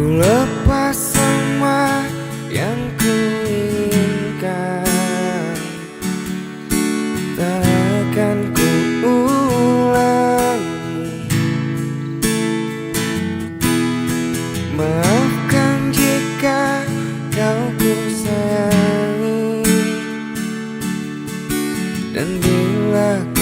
Ku lepas semua yang ku inginkan Tak akan ku ulangi. Maafkan jika kau ku sayangi. Dan bila ku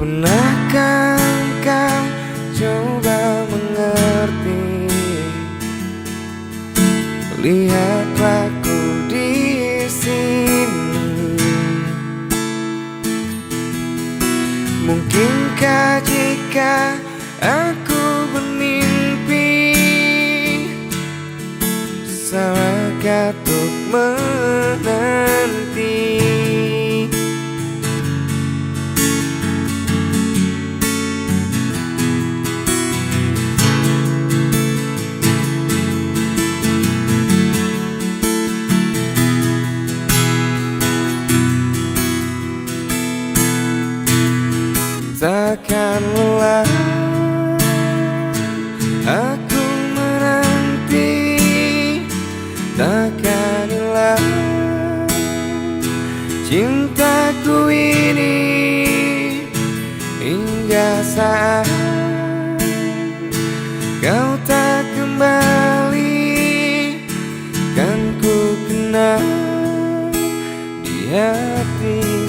Pernahkah kau coba mengerti? Lihatlah ku di sini. Mungkinkah jika aku bermimpi Salahkah untuk menanti Takkan lelah Aku menanti. Takkan hilang Cintaku ini Hingga saat Kau tak kembali Kan ku kenal Di hati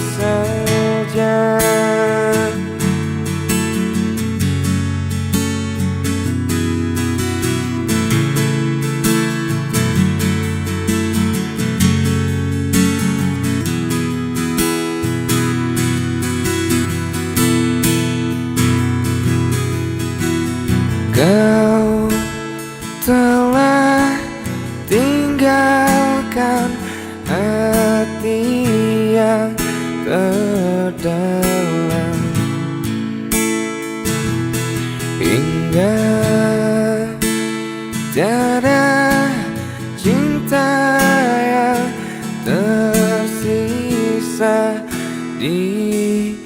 telah tinggalkan hati yang terdalam. Hingga tiada cinta yang tersisa di